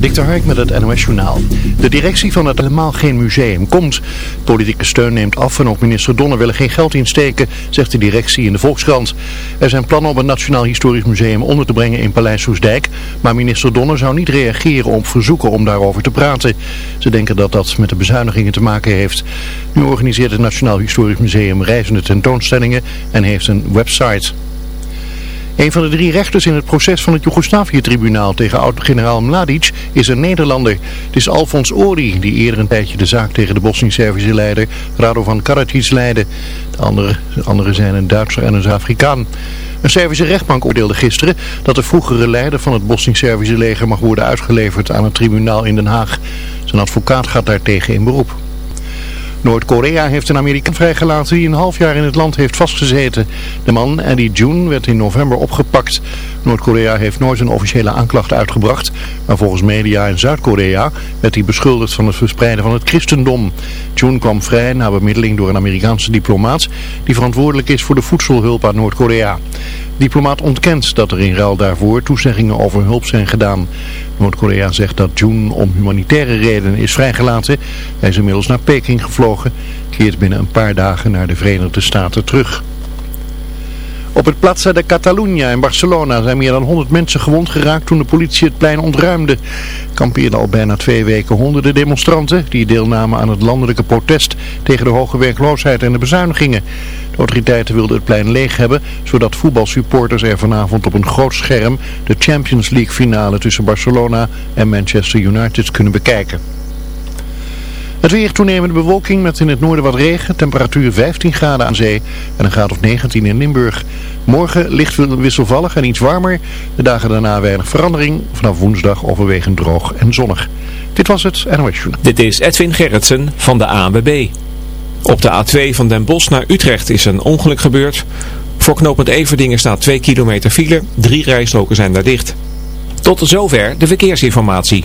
Dikter Hark met het NOS Journaal. De directie van het helemaal geen museum komt. Politieke steun neemt af en ook minister Donner wil er geen geld insteken, zegt de directie in de Volkskrant. Er zijn plannen om het Nationaal Historisch Museum onder te brengen in Paleis Soesdijk. Maar minister Donner zou niet reageren op verzoeken om daarover te praten. Ze denken dat dat met de bezuinigingen te maken heeft. Nu organiseert het Nationaal Historisch Museum reizende tentoonstellingen en heeft een website. Een van de drie rechters in het proces van het Joegoslavië-tribunaal tegen oud-generaal Mladic is een Nederlander. Het is Alfons Ori, die eerder een tijdje de zaak tegen de Bosnisch-Servische leider Radovan Karadzic leidde. De andere, de andere zijn een Duitser en een Zuid-Afrikaan. Een Servische rechtbank oordeelde gisteren dat de vroegere leider van het Bosnisch-Servische leger mag worden uitgeleverd aan het tribunaal in Den Haag. Zijn advocaat gaat daartegen in beroep. Noord-Korea heeft een Amerikaan vrijgelaten die een half jaar in het land heeft vastgezeten. De man, Eddie June, werd in november opgepakt. Noord-Korea heeft nooit een officiële aanklacht uitgebracht, maar volgens media in Zuid-Korea werd hij beschuldigd van het verspreiden van het christendom. June kwam vrij na bemiddeling door een Amerikaanse diplomaat die verantwoordelijk is voor de voedselhulp aan Noord-Korea. Diplomaat ontkent dat er in ruil daarvoor toezeggingen over hulp zijn gedaan. Noord-Korea zegt dat June om humanitaire redenen is vrijgelaten. Hij is inmiddels naar Peking gevlogen, keert binnen een paar dagen naar de Verenigde Staten terug. Op het Plaza de Catalunya in Barcelona zijn meer dan 100 mensen gewond geraakt toen de politie het plein ontruimde. Kampeerden al bijna twee weken honderden demonstranten die deelnamen aan het landelijke protest tegen de hoge werkloosheid en de bezuinigingen. De autoriteiten wilden het plein leeg hebben, zodat voetbalsupporters er vanavond op een groot scherm de Champions League finale tussen Barcelona en Manchester United kunnen bekijken. Het weer toenemende bewolking met in het noorden wat regen. Temperatuur 15 graden aan zee en een graad of 19 in Limburg. Morgen licht wisselvallig en iets warmer. De dagen daarna weinig verandering. Vanaf woensdag overwegend droog en zonnig. Dit was het NOS Journal. Dit is Edwin Gerritsen van de ANWB. Op de A2 van Den Bosch naar Utrecht is een ongeluk gebeurd. Voor knooppunt Everdingen staat 2 kilometer file. Drie rijstroken zijn daar dicht. Tot zover de verkeersinformatie.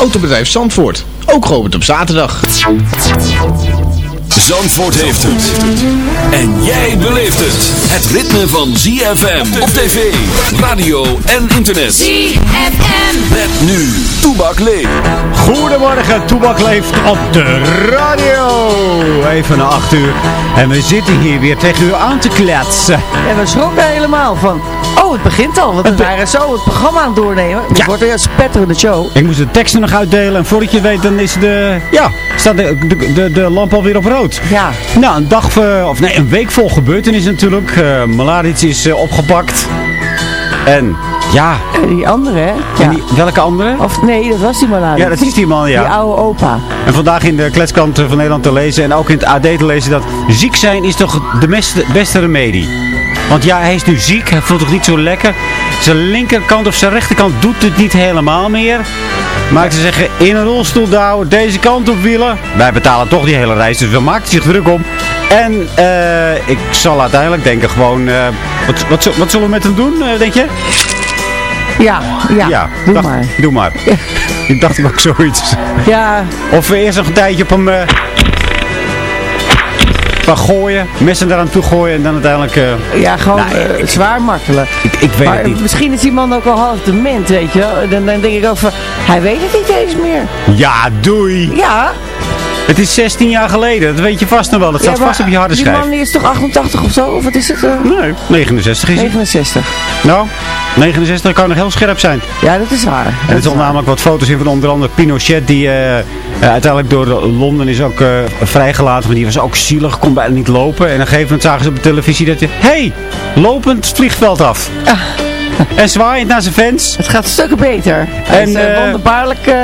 Autobedrijf Zandvoort, ook geopend op zaterdag. Zandvoort heeft het. En jij beleeft het. Het ritme van ZFM op tv, radio en internet. ZFM. Met nu, Toebak leeft. Goedemorgen, Toebak leeft op de radio. Even na 8 uur. En we zitten hier weer tegen u aan te kletsen. En we schrokken helemaal van, oh het begint al, want we waren zo het programma aan het doornemen. Het Ja. wordt weer een spetterende show. Ik moest de teksten nog uitdelen en voordat je weet dan is de, ja, staat de, de, de, de lamp alweer op rood. Ja, Nou, een dag, of nee, een week vol gebeurtenissen natuurlijk. Uh, is eh, opgepakt. En ja, en die andere hè? Ja. die- welke andere? Of nee, dat was die maar Ja, dat is die man, ja. Die oude opa. En vandaag in de kletskant van Nederland te lezen en ook in het AD te lezen dat ziek zijn is toch de beste, beste remedie. Want ja, hij is nu ziek, hij voelt zich niet zo lekker. Zijn linkerkant of zijn rechterkant doet het niet helemaal meer. Maar ze zeggen, in een rolstoel douwen, deze kant op wielen. Wij betalen toch die hele reis, dus we maken zich druk om. En eh, ik zal uiteindelijk denken gewoon, eh, wat, wat, wat zullen we met hem doen, eh, denk je? Ja, ja, doe dacht- maar. Doe maar. Ik dacht ook zoiets. Ja, Of we eerst nog een tijdje op hem... van gooien, messen eraan toe gooien en dan uiteindelijk... eh, ja gewoon Nee, eh, ik- zwaar martelen. ik, ik weet Maar het niet. misschien is die man ook al half dement, weet je wel. Dan, dan denk ik ook van, hij weet het niet eens meer. Ja, doei. Ja. Het is 16 jaar geleden, dat weet je vast nog wel. Dat staat ja, vast op je harde Die schijf. man die is toch 88 of zo? Of wat is het? eh? Nee, 69 is hij. 69. Nou, 69 kan nog heel scherp zijn. Ja, dat is waar. En er zijn namelijk wat foto's in van onder andere Pinochet, die eh, eh, uiteindelijk door Londen is ook vrijgelaten. Maar die was ook zielig, kon bijna niet lopen. En op een gegeven moment zagen ze op de televisie dat hij, hey, lopend vliegveld af. En zwaaiend naar zijn fans. Het gaat stukken beter. Hij En, is eh, wonderbaarlijk eh,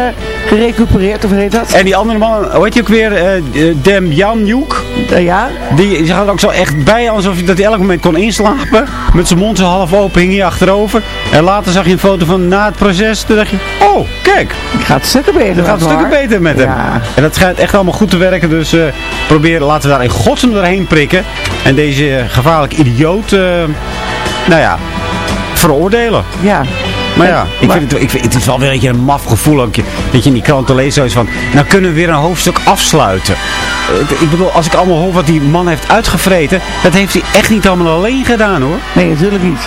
gerecupereerd, of heet dat? En die andere man, hoe heet hij ook weer? eh Dem Janjuk. Eh, ja, Die zag er ook zo echt bij, alsof hij, dat elk moment kon inslapen. Met zijn mond zo half open hing hij achterover. En later zag je een foto van na het proces. Toen dacht je, oh, kijk, het gaat stukken beter. het gaat stukken beter met hem. Ja. En dat schijnt echt allemaal goed te werken. Dus eh probeer, laten we daar in godsnaam doorheen prikken. En deze gevaarlijke idioot, nou ja, veroordelen. Ja. Maar ja, ik Maar- vind het, ik vind, het is wel weer een beetje een maf gevoel. Ook, dat je in die kranten leest zoiets van, nou kunnen we weer een hoofdstuk afsluiten. Eh, Ik bedoel, als ik allemaal hoor wat die man heeft uitgevreten, dat heeft hij echt niet allemaal alleen gedaan hoor. Nee, natuurlijk niet.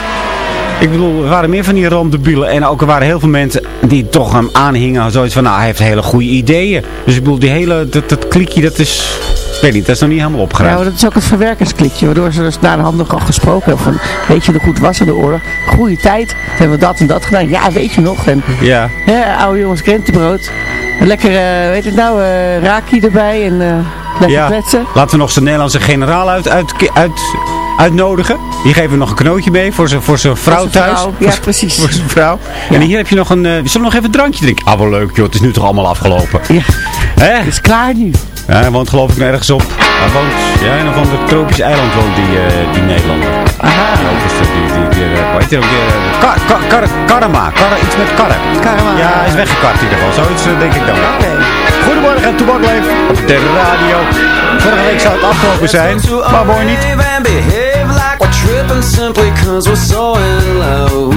Ik bedoel, er waren meer van die randebielen en ook er waren heel veel mensen die toch hem aanhingen. Zoiets van, nou hij heeft hele goede ideeën. Dus ik bedoel, die hele, dat, dat klikje, dat is, ik weet niet, dat is nog niet helemaal Ja, opgeruimd. maar dat is ook het verwerkersklikje, waardoor ze dus na de hand nog al gesproken hebben van, weet je nog goed was in de oorlog? Goeie tijd, hebben we dat en dat gedaan. Ja, weet je nog? En, Ja, hè, oude jongens krentenbrood. Lekker, eh, weet het nou, eh raakie erbij en eh lekker ja. kletsen. Laten we nog zijn Nederlandse generaal uit, uit, uit, uitnodigen. Die geven nog een knootje mee voor zijn, voor vrouw zijn thuis. vrouw. Ja, precies. Voor zijn vrouw. Ja. En hier heb je nog een... eh, we zullen nog even een drankje drinken? Ah, wel leuk joh. Het is nu toch allemaal afgelopen. Ja, Hè? het is klaar nu. Ja, hij woont geloof ik ergens op. Hij woont... Ja, in een van de tropische eiland woont die, eh, die Nederlander. Aha. Ook is dat die... die, die eh, hoe heet hij ook weer? eh, Kar, kar, kar, karma. Kar, iets met karren. Karma. Ja, hij is weggekart in ieder geval. Zoiets eh, denk ik dan. Oké. Goedemorgen en Toebak op de radio. Vorige week zou het afgelopen zijn, maar mooi niet. And behave like we're tripping simply cause we're so in love.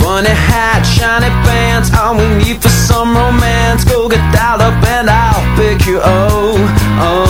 Funny hat, shiny pants, all we need for some romance. Go get up and I'll pick you. Oh, oh,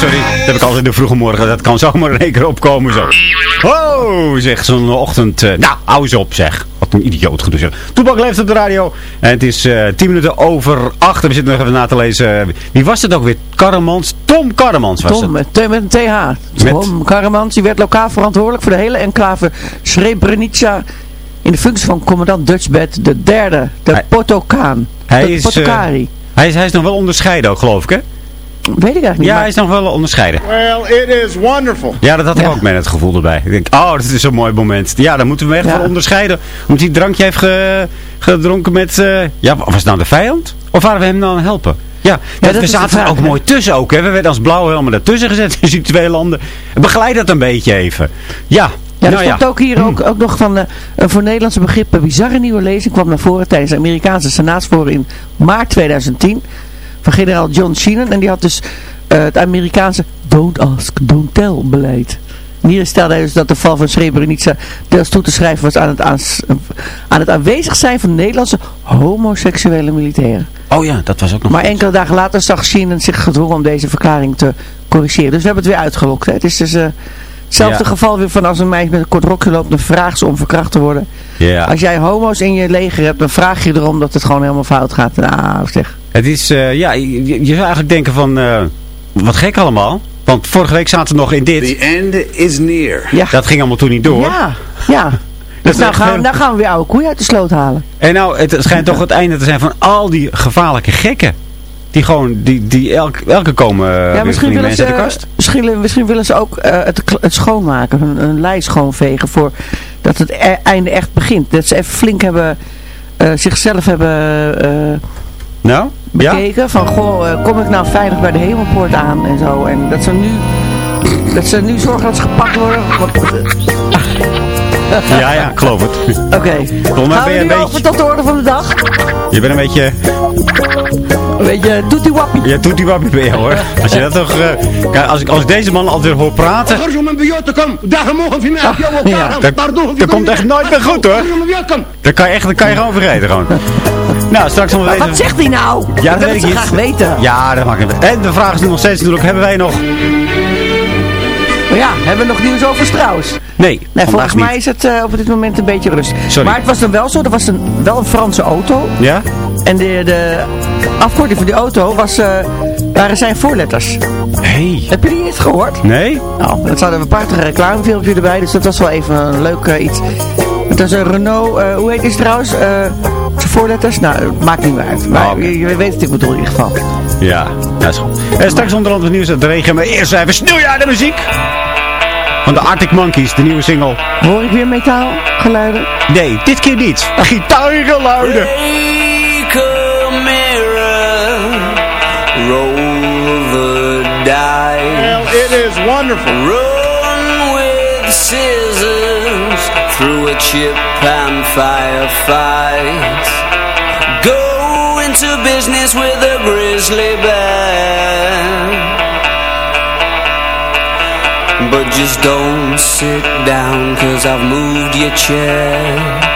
Sorry. Dat heb ik altijd in de vroege morgen. Dat kan zomaar in één keer opkomen zo. Oh, zegt zo'n ochtend. eh, nou, hou eens op zeg. Wat een idioot gedoe zeg. Toepak leeft op de radio. En het is eh 10 minuten over 8. We zitten nog even na te lezen. Wie was het ook weer? Karremans. Tom Karremans was Tom, het. met, met een TH. Tom Karremans, die werd lokaal verantwoordelijk voor de hele enclave Srebrenica in de functie van commandant Dutchbed, de derde, de Hij- Potokaan. Hij de is, eh, Potokari. Hij is, hij is nog wel onderscheiden ook, geloof ik, hè? Weet ik eigenlijk niet. Ja, maar- hij is nog wel onderscheiden. Well, it is wonderful. Ja, dat had ik Ja. ook met het gevoel erbij. Ik denk, oh, dat is een mooi moment. Ja, dan moeten we echt Ja. wel onderscheiden. Omdat hij drankje heeft ge- gedronken met... eh, ja, was het nou de vijand? Of waren we hem nou aan het helpen? Ja, dat, dat we zaten er ook hè? mooi tussen ook. Hè. We werden als blauw helemaal daartussen gezet in die twee landen. Begeleid dat een beetje even. Ja, Ja, er nou stond ja. ook hier ook, ook nog van eh, een voor Nederlandse begrip een bizarre nieuwe lezing kwam naar voren tijdens de Amerikaanse senaatsvoren in maart 2010 van generaal John Sheenan. En die had dus eh, het Amerikaanse don't ask, don't tell beleid. En hier stelde hij dus dat de val van Srebrenica deels toe te schrijven was aan het, aan het aanwezig zijn van Nederlandse homoseksuele militairen. Oh ja, dat was ook nog Maar goed. enkele dagen later zag Sheenan zich gedwongen om deze verklaring te corrigeren. Dus we hebben het weer uitgelokt. Hè. Het is dus... eh, Hetzelfde Ja. geval weer van als een meisje met een kort rokje loopt, dan vraagt ze om verkracht te worden. Ja. Als jij homo's in je leger hebt, dan vraag je erom dat het gewoon helemaal fout gaat. Nou, zeg. Het is, eh, ja, je, je zou eigenlijk denken van, eh, wat gek allemaal. Want vorige week zaten we nog in dit. The end is near. Ja. Dat ging allemaal toen niet door. Ja, ja. Dus nou gaan, we, nou gaan we weer oude koeien uit de sloot halen. En nou, het schijnt toch het einde te zijn van al die gevaarlijke gekken. Die gewoon, die, die elk, elke komen eh, ja, weer misschien willen, mensen ze, de kast. misschien, misschien willen ze ook eh, het, schoonmaken, hun, hun lijst schoonvegen voor dat het e- einde echt begint. Dat ze even flink hebben, eh, zichzelf hebben eh, Nou, ja? bekeken. Van, goh, eh, kom ik nou veilig bij de hemelpoort aan en zo. En dat ze nu, dat ze nu zorgen dat ze gepakt worden. Want, Ja, ja, ik geloof het. Oké, Volgens mij ben je een over beetje, tot de orde van de dag? je bent een beetje, Een beetje doetie wappie. je doet die wappie bij jou hoor. Als je dat toch, eh, kijk, als ik, als ik deze man altijd hoor praten, Ja. dat, dat komt echt nooit meer goed hoor. Dat kan je echt, dat kan je gewoon vergeten gewoon. Nou, straks nog deze... wat zegt hij nou? Ja, dat wil weet ik niet. graag weten. Ja, dat maakt niet uit. En de vraag is nu nog steeds natuurlijk, hebben wij nog... Ja, hebben we nog nieuws over Strauss? Nee, Nee, volgens mij niet. is het eh, op dit moment een beetje rust. Sorry. Maar het was dan wel zo, er was een, wel een Franse auto. Ja? En de, de afkorting van die auto was, eh, waren zijn voorletters. Hey. Heb je die niet gehoord? Nee? Nou, er zat een prachtig reclamefilmpje erbij, dus dat was wel even een leuk eh, iets. Het was een Renault, hoe heet die trouwens? Voorletters? Nou, het maakt niet meer uit. Maar Oh, je, je weet het ik bedoel in ieder geval. Ja, dat is goed. En straks onder andere nieuws uit de regen. Maar eerst even snoeien de muziek. Van de Arctic Monkeys, de nieuwe single. Hoor ik weer metaalgeluiden? Nee, dit keer niet. Gitaargeluiden. Take a mirror, roll the dice. Well, it is wonderful. Chip and firefight. Go into business with a grizzly bear. But just don't sit down, cause I've moved your chair.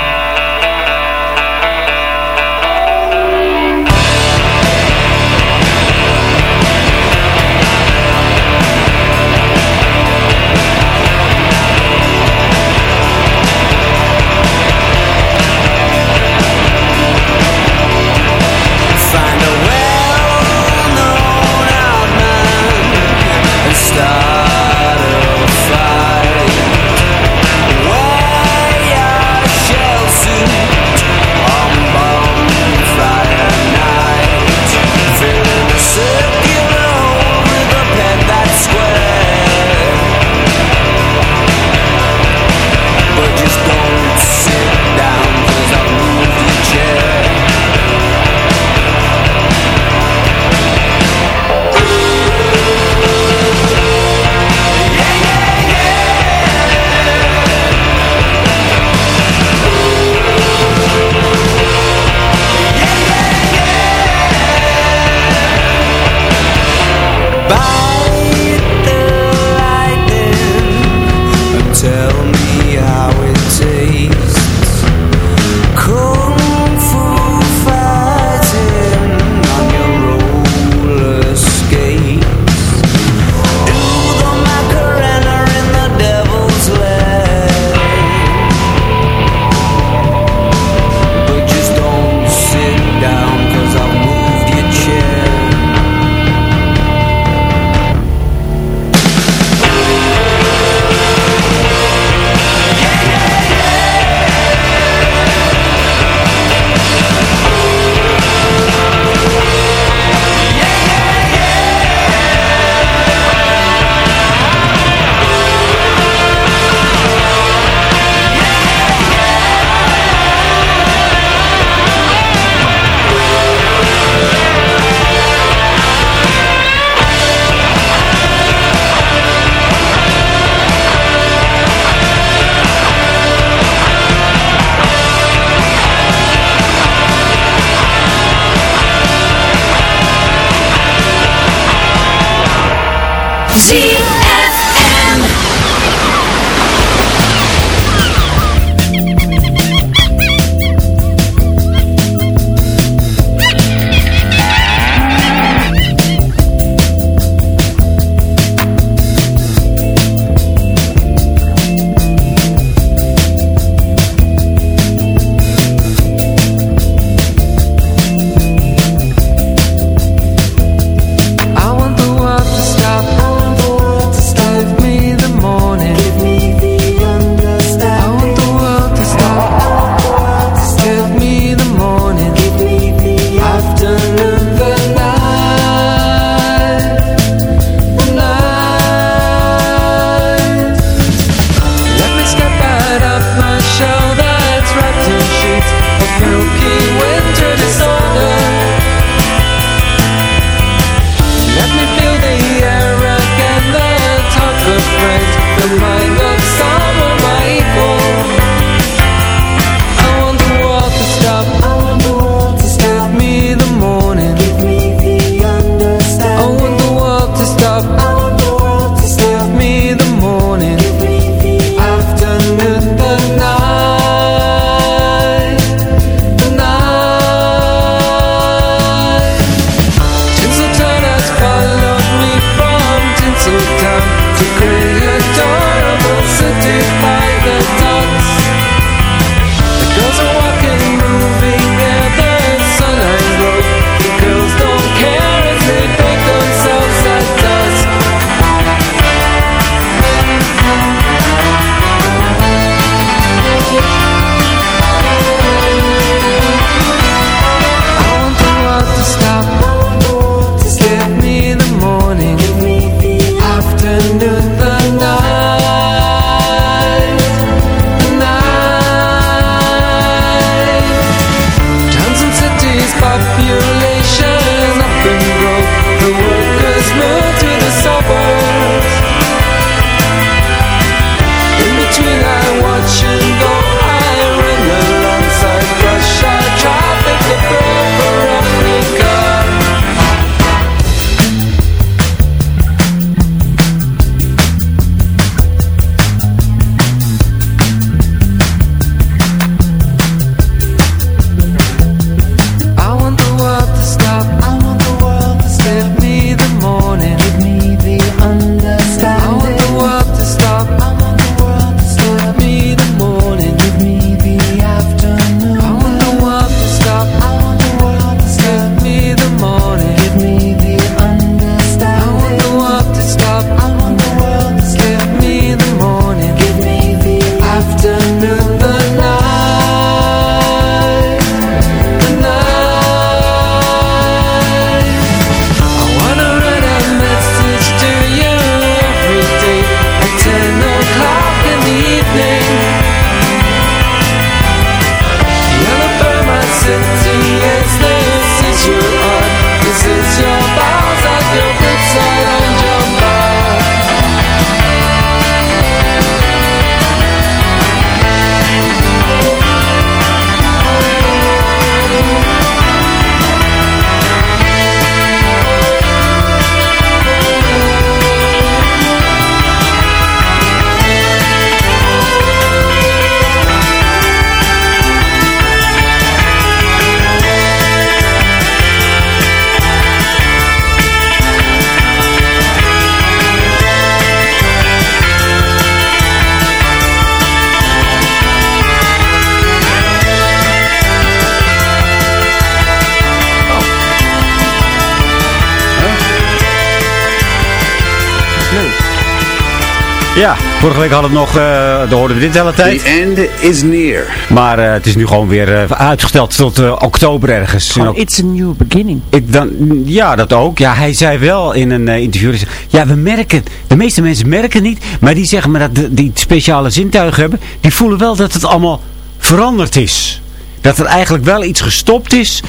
Vorige week hadden we het nog, eh daar hoorden we dit de hele tijd. The end is near. Maar eh, het is nu gewoon weer eh, uitgesteld tot eh, oktober ergens. Ook- it's a new beginning. ik dan, ja, dat ook. Ja, hij zei wel in een eh, interview. Ja, we merken, de meeste mensen merken niet. Maar die zeggen maar dat de- die speciale zintuigen hebben. Die voelen wel dat het allemaal veranderd is. Dat er eigenlijk wel iets gestopt is.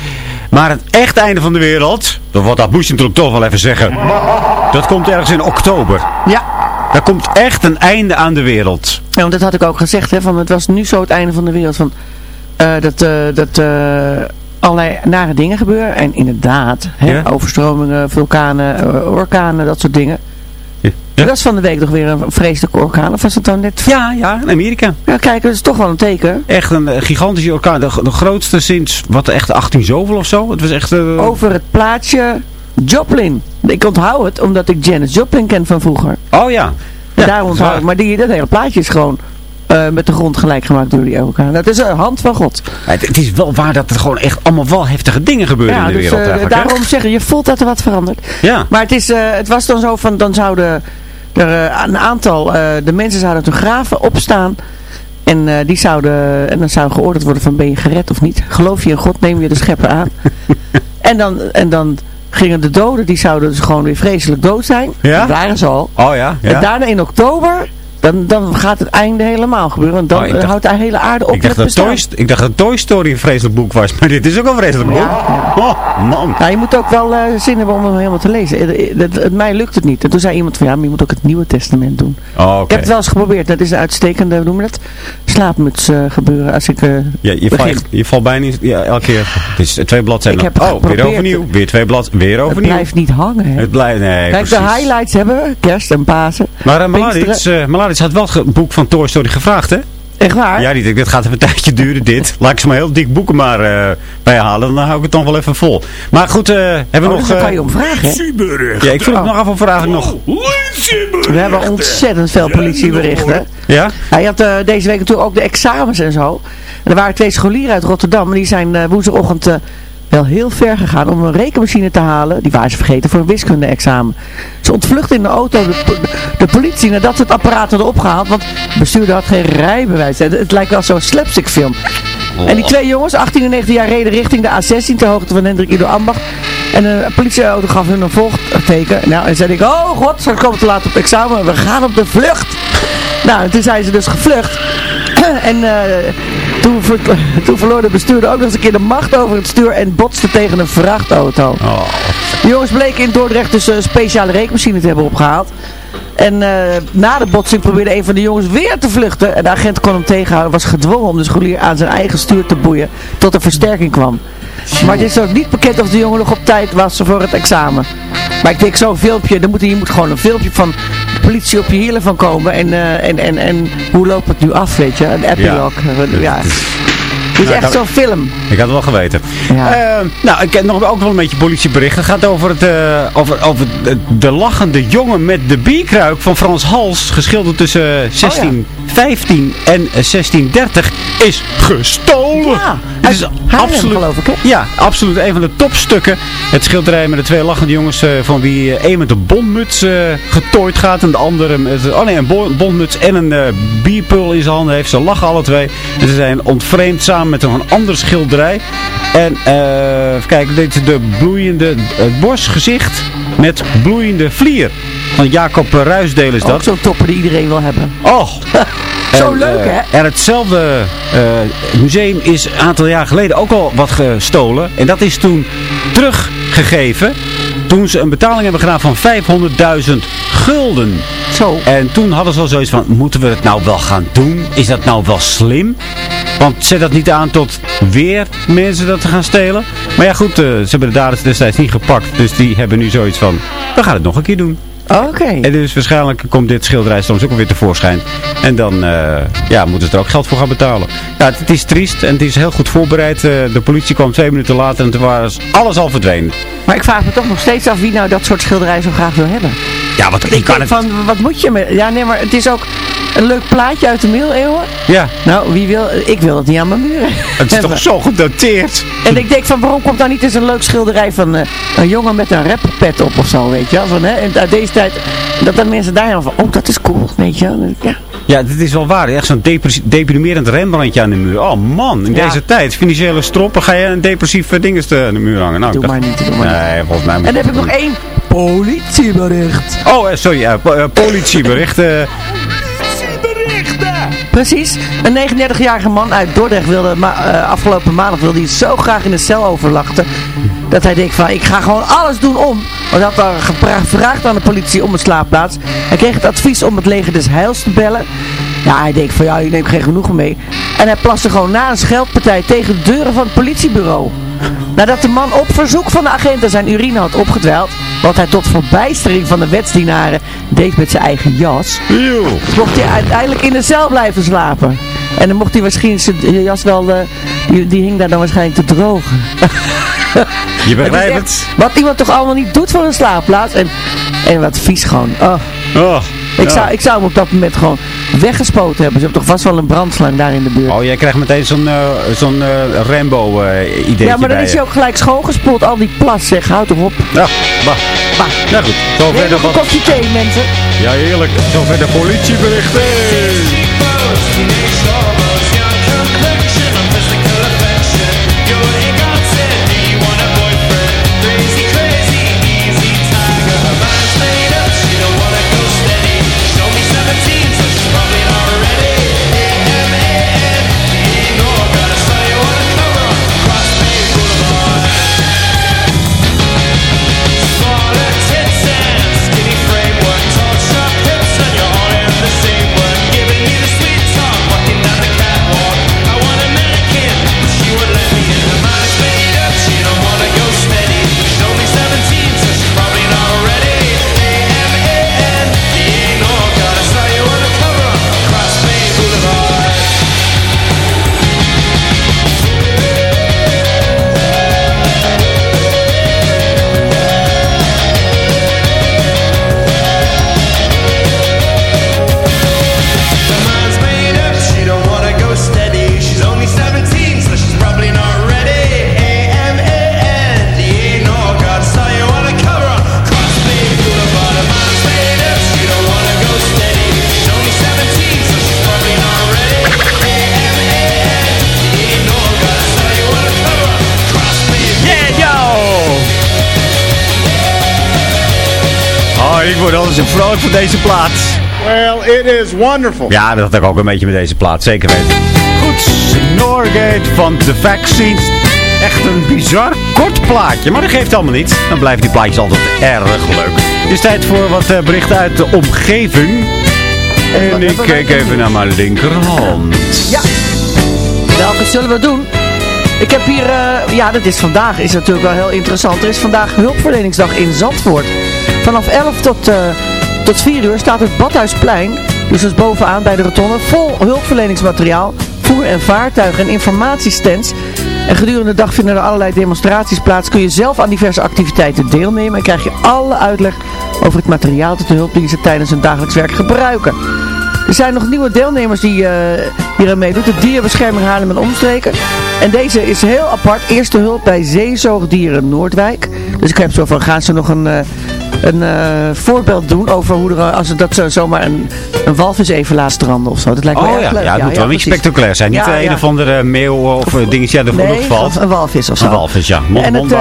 Maar het echt einde van de wereld. Dat, dat moest je natuurlijk toch wel even zeggen. Dat komt ergens in oktober. Ja. Daar komt echt een einde aan de wereld. Ja, want dat had ik ook gezegd, hè, van het was nu zo het einde van de wereld. Van, eh, dat eh, dat eh, allerlei nare dingen gebeuren. En inderdaad, hè, Ja. overstromingen, vulkanen, orkanen, dat soort dingen. Ja. Dat is van de week nog weer een vreselijke orkaan. Of was het dan net... Ja, ja, in Amerika. Ja, kijk, dat is toch wel een teken. Echt een gigantische orkaan. De, de grootste sinds, wat, echt 18 zoveel of zo? Het was echt... Over het plaatje Joplin. Ik onthoud het omdat ik Janis Joplin ken van vroeger. Oh ja. Ja, daar onthoud ik. Maar die, dat hele plaatje is gewoon eh, met de grond gelijk gemaakt door die orkaan. Dat is een hand van God. Het, het is wel waar dat er gewoon echt allemaal wel heftige dingen gebeuren Ja, in de dus wereld eh, hè? daarom zeggen, je voelt dat er wat verandert. Ja. Maar het, is, eh, het was dan zo van, dan zouden er eh, een aantal, eh, de mensen zouden te graven opstaan. En, eh, die zouden, en dan zou geoordeeld worden van ben je gered of niet. Geloof je in God, neem je de schepper aan. en, dan, en dan gingen de doden, die zouden dus gewoon weer vreselijk dood zijn. Ja? Dat waren ze al. Oh ja, En daarna in oktober, dan, dan gaat het einde helemaal gebeuren. Want dan Oh, dacht- houdt de hele aarde op Ik dacht, met dat. Toy, ik dacht dat Toy Story een vreselijk boek was, maar dit is ook een vreselijk boek. Ja, Oh, man. Nou, je moet ook wel eh, zin hebben om hem helemaal te lezen. Eh, eh, het- mij lukt het niet. En toen zei iemand van ja, maar je moet ook het Nieuwe Testament doen. Oh. Ik heb het wel eens geprobeerd. Dat is een uitstekende, hoe noem dat? Slaapmuts gebeuren als ik Ja, je, valt, je valt bijna niet, ja, elke keer. Het is twee bladzijden. Ik heb oh, weer overnieuw. Weer twee bladzijden. Weer Het overnieuw. blijft niet hangen. Hè? Het blijft, nee, Kijk, precies. de highlights hebben we. Kerst en Pasen. Maar uh, Mladic, Mladic had wel het boek van Toy Story gevraagd, hè? Echt waar? Ja, die denkt, dit gaat even een tijdje duren, dit. Laat ik ze maar heel dik boeken maar eh bij halen, dan hou ik het nog wel even vol. Maar goed, eh, hebben we Oh, nog... daar eh, kan je om vragen, hè? ja, ik vroeg nog af of vraag ik nog. We hebben ontzettend veel politieberichten. Ja? Hij had eh, deze week natuurlijk ook de examens en zo. En er waren twee scholieren uit Rotterdam. En die zijn eh, woensdagochtend eh, wel heel ver gegaan om een rekenmachine te halen. Die waren ze vergeten voor een wiskunde-examen. Ze ontvluchten in de auto de, politie nadat ze het apparaat hadden opgehaald. Want de bestuurder had geen rijbewijs. Het, het lijkt wel zo'n slapstickfilm. En die twee jongens, 18 en 19 jaar, reden richting de A16 ter hoogte van Hendrik Ido Ambach. En een politieauto gaf hun een volgteken. Nou, en zei ik, oh god, ze komen te laat op examen. We gaan op de vlucht. Nou, en toen zijn ze dus gevlucht. en eh, toen, ver- toen verloor de bestuurder ook nog eens een keer de macht over het stuur en botste tegen een vrachtauto. De jongens bleken in Dordrecht dus een speciale rekenmachine te hebben opgehaald. En eh, na de botsing probeerde een van de jongens weer te vluchten. En de agent kon hem tegenhouden. Was gedwongen om de scholier aan zijn eigen stuur te boeien. Tot er versterking kwam. Maar het is ook niet bekend of de jongen nog op tijd was voor het examen. Maar ik denk zo'n filmpje. Dan moet, hier moet gewoon een filmpje van politie op je hielen van komen. En, eh, en, en, en hoe loopt het nu af, weet je? Een epilogue. Ja. ja. Het is Nou, echt zo'n film. Ik had het wel geweten. Ja. Eh, nou, ik heb nog ook wel een beetje politiebericht. Het gaat over, het, eh, over, over de, de lachende jongen met de bierkruik van Frans Hals. Geschilderd tussen eh, 1615 en eh, 1630 is gestolen. Ja, het is Haarlem, absoluut, geloof ik, hè? Ja, absoluut een van de topstukken. Het schilderij met de twee lachende jongens eh, van wie eh, een met een bondmuts eh, getooid gaat. En de andere met oh nee, een bo- bondmuts en een eh, bierpul in zijn handen heeft. Ze lachen alle twee. En ze zijn ontvreemd samen met nog een ander schilderij. En even kijken, dit is de bloeiende, het bosgezicht met bloeiende vlier. Van Jacob Ruisdeel is Ook dat. zo'n topper die iedereen wil hebben. Oh! Zo En, leuk, eh, hè? En hetzelfde eh, museum is een aantal jaar geleden ook al wat gestolen. En dat is toen teruggegeven. Toen ze een betaling hebben gedaan van 500.000 gulden. Zo. En toen hadden ze al zoiets van, moeten we het nou wel gaan doen? Is dat nou wel slim? Want zet dat niet aan tot weer mensen dat te gaan stelen. Maar ja goed, eh, ze hebben de daders destijds niet gepakt. Dus die hebben nu zoiets van, we gaan het nog een keer doen. Oké. En dus waarschijnlijk komt dit schilderij soms ook alweer tevoorschijn. En dan eh, ja, moeten ze er ook geld voor gaan betalen. Ja, het, het is triest en het is heel goed voorbereid. Eh, de politie kwam twee minuten later en toen was alles al verdwenen. Maar ik vraag me toch nog steeds af wie nou dat soort schilderij zo graag wil hebben. Ja, wat Ik kan het... van, wat moet je met... Ja, nee, maar het is ook een leuk plaatje uit de middeleeuwen. Ja, Nou, wie wil... Ik wil het niet aan mijn muren het is toch zo gedateerd. En ik denk van, waarom komt daar niet eens een leuk schilderij van eh, een jongen met een rapperpet op of zo, weet je wel? Van, hè? En uit deze tijd, dat dan mensen daar van, oh, dat is cool, weet je wel? Ja. Ja, dit is wel waar. Echt zo'n deprimerend Rembrandtje aan de muur. Oh man, in Ja. deze tijd. Financiële stroppen. Ga je een depressief ding eens te- aan de muur hangen? Nou, Doe dacht- maar niet, doe maar niet. Nee, volgens mij En dan heb ik nog dat één politiebericht. Oh, eh, sorry. eh, po- eh, politiebericht. eh, Precies. Een 39-jarige man uit Dordrecht wilde ma- eh, afgelopen maandag wilde hij zo graag in de cel overlachten. Dat hij denkt van ik ga gewoon alles doen om. Want hij had daar gevra- gevraagd aan de politie om een slaapplaats. Hij kreeg het advies om het leger des heils te bellen. Ja, hij denkt van ja, je neemt geen genoegen mee. En hij plaste gewoon na een scheldpartij tegen de deuren van het politiebureau. Nadat de man op verzoek van de agenten zijn urine had opgedweld, wat hij tot verbijstering van de wetsdienaren deed met zijn eigen jas, mocht hij uiteindelijk in de cel blijven slapen. En dan mocht hij waarschijnlijk zijn jas wel, eh, die, die hing daar dan waarschijnlijk te drogen. Je Het begrijpt echt het. Wat iemand toch allemaal niet doet voor een slaapplaats. En, en wat vies gewoon. Oh. Oh, Ik, ja. zou, ik zou hem op dat moment gewoon weggespoten hebben. Ze hebben toch vast wel een brandslang daar in de buurt. Oh, jij krijgt meteen zo'n eh, zo'n eh, Rambo-idee ja, maar dan is hij ook gelijk schoongespoeld. Al die plas, zeg. Houd erop. Ja, bah. Bah. Nou goed, zover Neem de nog een wat... kopje thee, mensen. Ja, heerlijk. Zover de politieberichten. Altijd zo vrolijk van deze plaat. Well, it is wonderful. Ja, dat had ik ook een beetje met deze plaat, zeker weten. Goed, Norgate van The Vaccines. Echt een bizar kort plaatje, maar dat geeft allemaal niet. Dan blijven die plaatjes altijd erg leuk. Het is tijd voor wat eh, berichten uit de omgeving. En ik kijk even naar mijn linkerhand. Ja. Welke zullen we doen? Ik heb hier, eh, ja, dat is vandaag, is natuurlijk wel heel interessant. Er is vandaag hulpverleningsdag in Zandvoort. Vanaf 11 tot, eh, tot 4 uur staat het Badhuisplein, dus dat is bovenaan bij de rotonde, vol hulpverleningsmateriaal, voer- en vaartuigen en informatiestands. En gedurende de dag vinden er allerlei demonstraties plaats. Kun je zelf aan diverse activiteiten deelnemen en krijg je alle uitleg over het materiaal tot de hulp die ze tijdens hun dagelijks werk gebruiken. Er zijn nog nieuwe deelnemers die eh hier aan meedoen. De Dierenbescherming Haarlem en Omstreken. En deze is heel apart. Eerste hulp bij Zeezoogdieren Noordwijk. Dus ik heb zo van, gaan ze nog een, eh, een eh, voorbeeld doen over hoe er, eh, als ze dat zo, zomaar een, een walvis even laat stranden of zo. Dat lijkt me Oh ja, leuk. ja, het moet wel een beetje spectaculair zijn. Niet Ja, eh, een ja. of andere meeuw of eh, dingetje de Nee, valt. of een walvis of zo. Een walvis, ja. Mond, En het,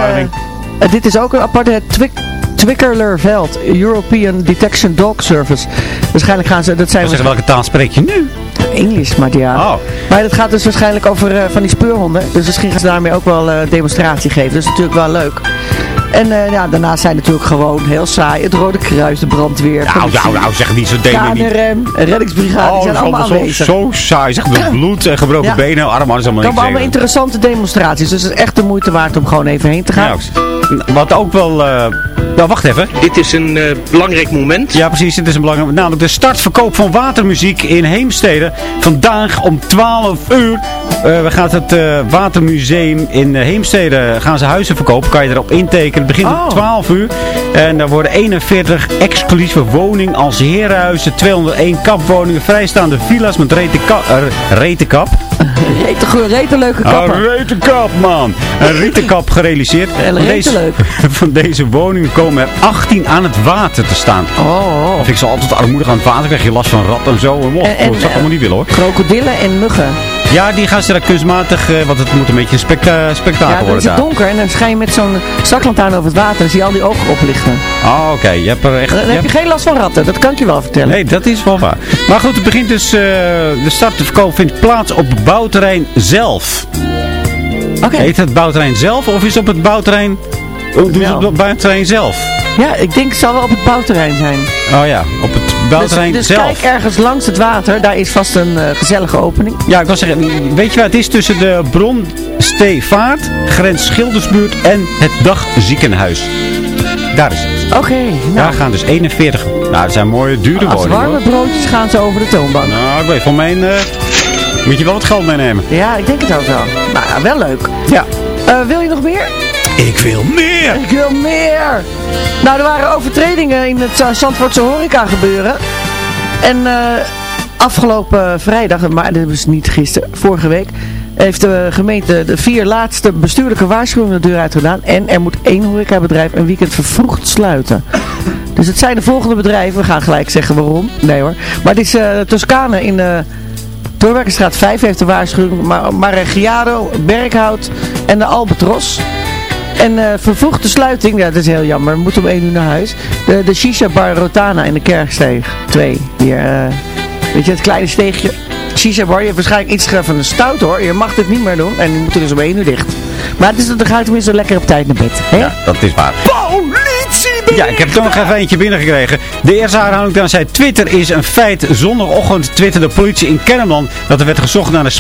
eh, dit is ook een aparte Twik Twickerlerveld, European Detection Dog Service. Waarschijnlijk gaan ze, dat zijn zeggen, welke taal spreek je nu? Engels, maar ja. Oh. Maar dat gaat dus waarschijnlijk over eh, van die speurhonden. Dus misschien gaan ze daarmee ook wel eh demonstratie geven. Dus natuurlijk wel leuk. En eh, ja, daarnaast zijn natuurlijk gewoon heel saai. Het Rode Kruis, de brandweer, Nou, politie, nou, nou, zeg niet zo delen niet. KNRM, reddingsbrigade, Oh, zijn dat allemaal aanwezig. zo, zo saai. Zeg, met bloed en gebroken Ja. benen, armen, dat is allemaal komen allemaal interessante demonstraties. Dus het is echt de moeite waard om gewoon even heen te gaan. Ja, wat ook wel... eh, nou, wacht even. Dit is een eh, belangrijk moment. Ja, precies. Het is een belangrijk... Namelijk de startverkoop van watermuziek in Heemstede. Vandaag om 12 uur. Eh, we gaan het eh, Watermuseum in Heemstede gaan ze huizen verkopen. Kan je erop intekenen. Het begint Oh. om 12 uur. En daar worden 41 exclusieve woningen als herenhuizen. 201 kapwoningen. Vrijstaande villa's met retenkap. Rete, rete leuke kapper. Een retenkap, man. Een retenkap gerealiseerd. Heel Van rete deze, leuk. van deze woningen komen er 18 aan het water te staan. Oh, oh. Dat vind ik zo altijd armoedig aan het water. krijg je last van rat en zo. En, oh, En- en, dat zou ik allemaal niet willen hoor. Krokodillen en muggen. Ja, die gaan ze daar kunstmatig, eh, want het moet een beetje een spektakel Ja, worden is het daar. donker en dan schijn je met zo'n zaklantaarn over het water en zie je al die ogen oplichten. Oh, oké. Je hebt er echt... Dan je heb je hebt- geen last van ratten, dat kan ik je wel vertellen. Nee, dat is wel waar. Maar goed, het begint dus... eh, de start te verkopen vindt plaats op het bouwterrein zelf. Oké. Heet het bouwterrein zelf of is het op het bouwterrein... Doen ze het op het bouwterrein zelf? Ja, ik denk het zal wel op het bouwterrein zijn. Oh ja, op het bouwterrein dus, dus zelf. kijk ergens langs het water, daar is vast een eh, gezellige opening. Ja, ik wil zeggen, weet je waar het is tussen de Bronsteevaart, grens Schildersbuurt en het Dagziekenhuis? Daar is het. Oké, nou, Daar gaan dus 41, nou dat zijn mooie dure als woningen warme hoor. broodjes gaan ze over de toonbank. Nou, ik weet, van mijn eh, moet je wel wat geld meenemen. Ja, ik denk het ook wel. Nou ja, wel leuk. Ja. Eh, wil je nog meer? Ik wil meer! Ik wil meer! Nou, er waren overtredingen in het uh, Zandvoortse horeca gebeuren. En eh, afgelopen vrijdag, maar dat was niet gisteren, vorige week, heeft de gemeente de vier laatste bestuurlijke waarschuwingen de deur uitgedaan. En er moet één horecabedrijf een weekend vervroegd sluiten. Dus het zijn de volgende bedrijven. We gaan gelijk zeggen waarom. Nee hoor. Maar het is eh Toscane in de Doorwerkenstraat 5 heeft de waarschuwing. Maar Marreggiado, Berghout en de Albatros. En eh vervroegde sluiting, ja dat is heel jammer, we moeten om 1 uur naar huis. De, de Shisha Bar Rotana in de Kerksteeg 2. Hier, eh, weet je, het kleine steegje. Shisha Bar, je hebt waarschijnlijk iets van een stout hoor. Je mag dit niet meer doen en die moeten dus om 1 uur dicht. Maar het is, dan ga je tenminste lekker op tijd naar bed. Hè? Ja, dat is waar. Politie! Ja, ik heb toch nog even eentje binnengekregen. De eerste aanhouding dankzij Twitter is een feit. Zondagochtend twitterde de politie in Kennemerland dat er werd gezocht naar een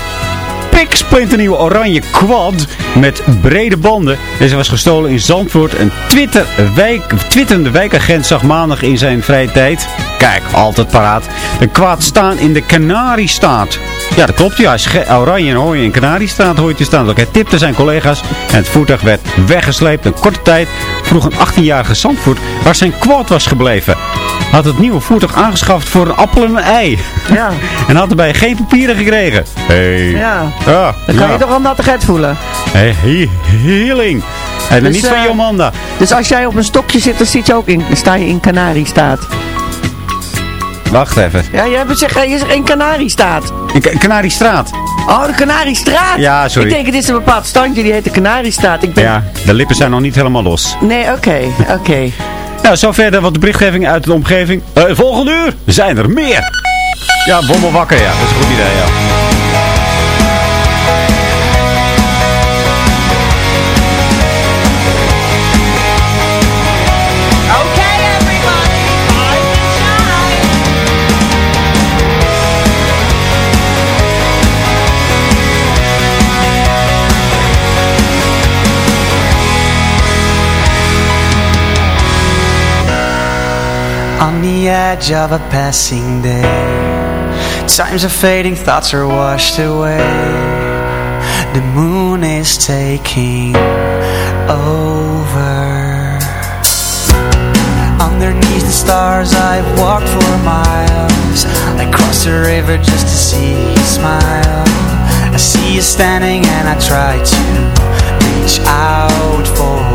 spiksplinternieuwe oranje quad met brede banden. Deze was gestolen in Zandvoort. Een Twitter wijk, twitterende wijkagent zag maandag in zijn vrije tijd. Kijk, altijd paraat. De quad staan in de Canariestaat. Ja, dat klopt. Ja, ge- oranje en hoor je in Canariestaat hoor je staan. Ook hij tipte zijn collega's en het voertuig werd weggesleept. Een korte tijd vroeg een 18-jarige Zandvoort waar zijn quad was gebleven. Had het nieuwe voertuig aangeschaft voor een appel en een ei. Ja. En had erbij geen papieren gekregen. Hey. Ja. Ja. Dan kan ja. je toch wel nattigheid voelen. Hey, he- healing. En Dus, niet van eh, Jomanda. Dus als jij op een stokje zit, dan, zit je ook in, sta je in Canariestaat. Wacht even. Ja, zeg, je zegt in Canariestaat. In Canariestraat. Oh, de Canariestraat? Ja, sorry. Ik denk het is een bepaald standje, die heet de Canariestraat. Ik ben... Ja, de lippen zijn nog niet helemaal los. Nee, oké, oké. Nou, zover wat de berichtgeving uit de omgeving. Eh, volgende uur zijn er meer. Ja, bommel wakker, ja. Dat is een goed idee, ja. On the edge of a passing day. Times are fading, thoughts are washed away. The moon is taking over. Underneath the stars I've walked for miles. I crossed the river just to see you smile. I see you standing and I try to reach out for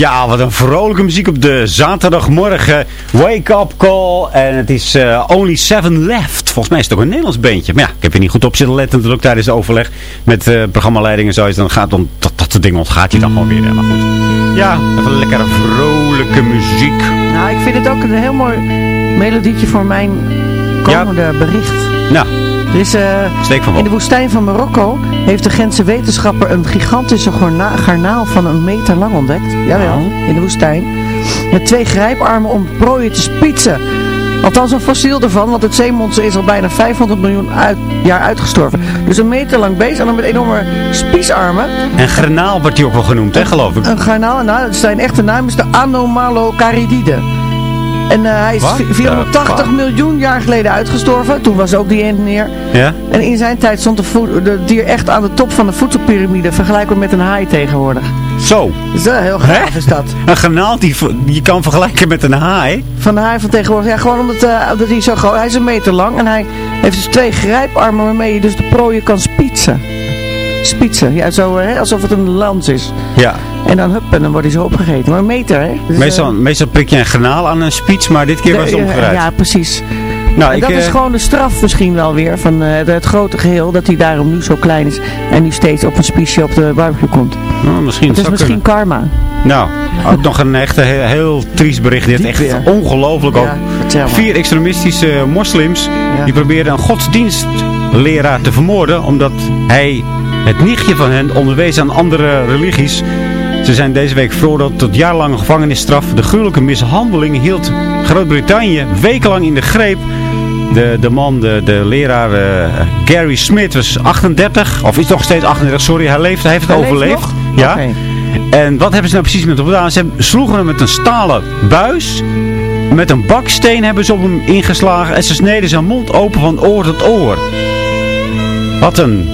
Ja, wat een vrolijke muziek op de zaterdagmorgen. Wake up call. En het is eh, Only Seven Left. Volgens mij is het ook een Nederlands bandje. Maar ja, ik heb er niet goed op zitten letten natuurlijk tijdens de overleg met uh, programmaleiding en zo. Dus dan gaat dan, dat, dat dingen ontgaat je dan gewoon weer. Maar goed. Ja, even lekkere vrolijke muziek. Nou, ik vind het ook een heel mooi melodietje voor mijn komende bericht. Nou, Er is, eh, in de woestijn van Marokko heeft de Gentse wetenschapper een gigantische garnaal van een meter lang ontdekt. Jawel, Oh. in de woestijn. Met twee grijparmen om prooien te spitsen. Althans een fossiel ervan, want het zeemonster is al bijna 500 miljoen uit- jaar uitgestorven. Dus een meter lang beest en dan met enorme spiesarmen. En granaal wordt die ook wel genoemd, hè, geloof ik. Een garnaal, nou, zijn echte naam is de Anomalocaridide. En eh, hij is Wat? 480 Ja, miljoen jaar geleden uitgestorven. Toen was ook die end neer. Ja? En in zijn tijd stond de, dier echt aan de top van de voedselpyramide. Vergelijkbaar met een haai tegenwoordig. Zo. Dus is heel gaaf is dat. Een granaal die je kan vergelijken met een haai. Van de haai van tegenwoordig. Ja, gewoon omdat, eh, omdat hij zo groot Hij is een meter lang. En hij heeft dus twee grijparmen waarmee je dus de prooien kan spietsen. Spietsen. Ja, zo hè, alsof het een lans is. Ja. En dan hup, en dan wordt hij zo opgegeten. Maar een meter, hè. Dus, Meestal, eh, meestal prik je een granaal aan een speech, maar dit keer de- was het ja, omgedraaid. Ja, precies. Nou, en ik, dat is eh, gewoon de straf misschien wel weer van eh, het, grote geheel. Dat hij daarom nu zo klein is. En nu steeds op een spiesje op de barbecue komt. nou, misschien Het is misschien kunnen. karma. Nou, ook nog een echt heel, heel triest bericht. Dit echt ongelooflijk ook. Ja. Vier extremistische moslims Ja. die probeerden een godsdienstleraar te vermoorden. Omdat hij het nichtje van hen onderwees aan andere religies. Ze zijn deze week veroordeeld tot jarenlange gevangenisstraf. De gruwelijke mishandeling hield Groot-Brittannië wekenlang in de greep. De, de man, de, de leraar eh, Gary Smith was 38. Of is nog steeds 38, sorry. Hij leeft, hij heeft het Hij overleefd. Ja. En wat hebben ze nou precies met hem gedaan? Ze sloegen hem met een stalen buis. Met een baksteen hebben ze op hem ingeslagen. En ze sneden zijn mond open van oor tot oor. Wat een...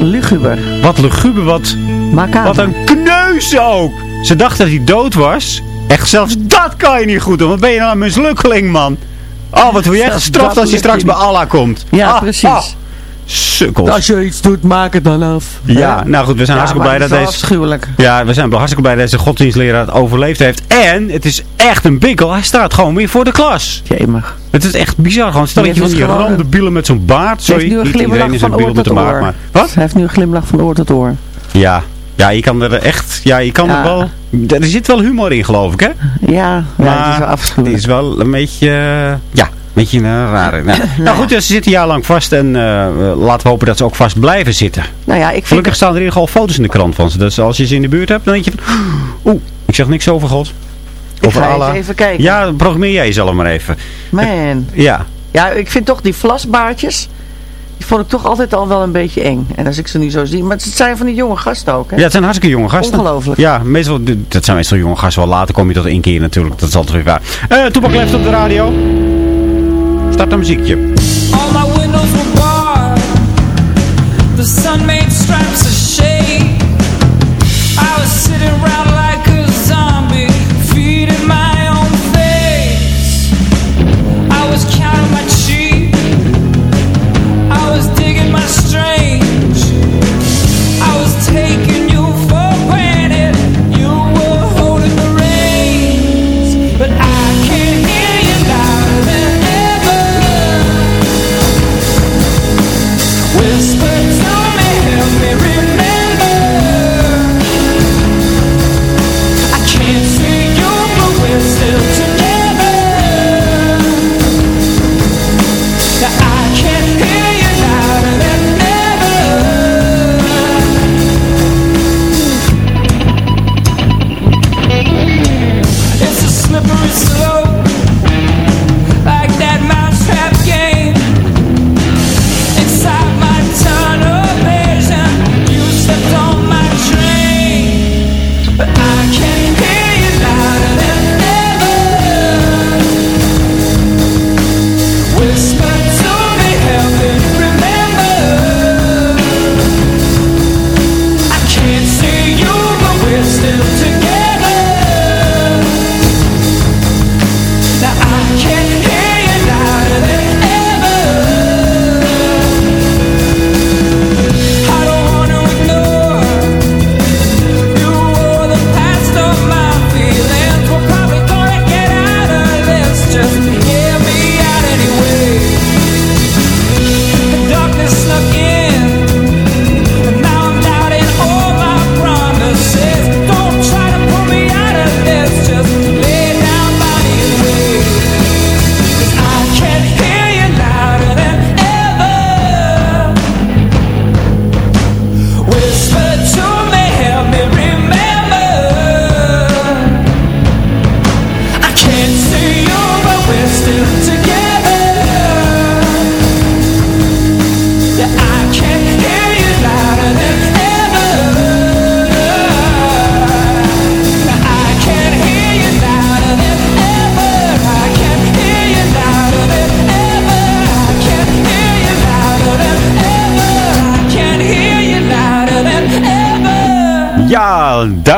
Luguber. Wat luguber, wat... Macabre. Wat een kneus ook. Ze dachten dat hij dood was. Echt, zelfs dat kan je niet goed doen. Wat ben je nou een mislukkeling, man. Oh, wat wil jij gestraft als je lukt straks bij. Allah komt. Ja, Ah, precies. ah. Sukkels. Als je iets doet, maak het dan af. Ja, nou goed, we zijn Ja, hartstikke blij dat deze... afschuwelijk. Ja, we zijn hartstikke blij dat deze godsdienstleraar het overleefd heeft. En het is echt een bikkel. Hij staat gewoon weer voor de klas. Jemig. Het is echt bizar. Gewoon stel je Die van die rande bielen met zo'n baard. Hij heeft Sorry, nu een niet iedereen glimlach is van een biel oor met tot een baard. Maar, wat? Hij heeft nu een glimlach van oor tot oor. Ja. Ja, je kan er echt... Ja, je kan Ja. er wel... Er zit wel humor in, geloof ik, hè? Ja, ja dat is wel Het afschuwelijk. is wel een beetje... eh, ja, een beetje een rare... Nou, nou goed, ze zitten jaar lang vast. En eh, laten we hopen dat ze ook vast blijven zitten. Nou ja, ik vind... Gelukkig staan er in ieder geval foto's in de krant van ze. Dus als je ze in de buurt hebt, dan denk je van... Oeh, ik zeg niks over God. Ik Over ga eens Allah. even kijken. Ja, programmeer jij jezelf maar even. Man. Ja. Ja, ik vind toch die vlasbaardjes... Die vond ik toch altijd al wel een beetje eng. En als ik ze nu zo zie... Maar het zijn van die jonge gasten ook, hè? Ja, het zijn hartstikke jonge gasten. Ongelooflijk. Ja, meestal, dat zijn meestal jonge gasten. Wel later kom je tot één keer natuurlijk. Dat is altijd weer waar. Eh Toepak leeft op de radio. Start een muziekje. All my windows were